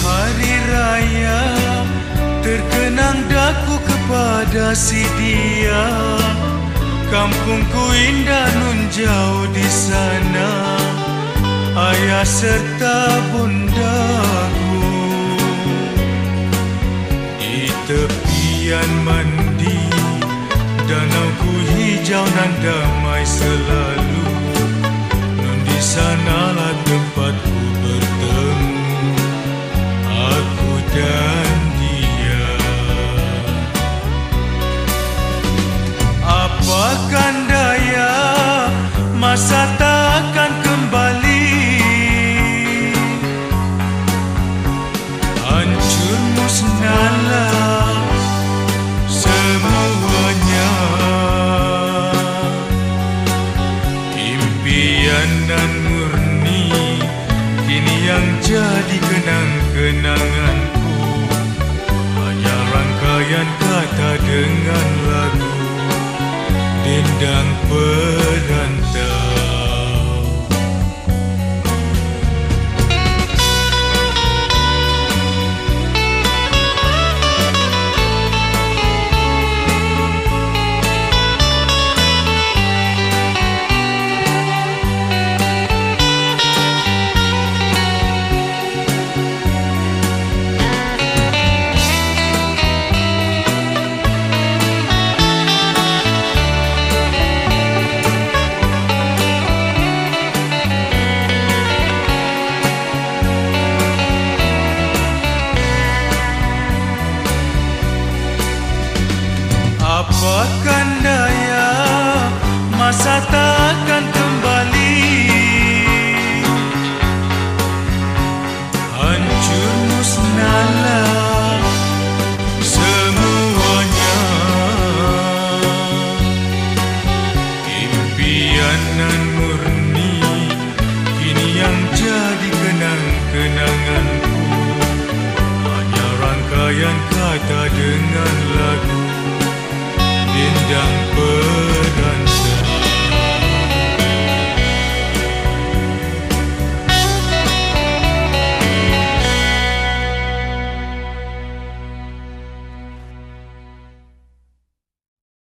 hari raya terkenang daku kepada si dia. Kampungku indah nun jauh di sana ayah serta bundaku. Di tepian mandi danau ku hijau nan damai selalu. Nun di sana Masa takkan kembali. Hancur musnahlah Semuanya. Impian dan murni Kini yang jadi kenang-kenanganku. Hanya rangkaian kata dengan lagu Dendang perantau Apakan daya Masa takkan kembali? Hancur musnahlah Semuanya. Impian nan murni Kini yang jadi kenang-kenanganku. Hanya rangkaian kata dengan sedang ber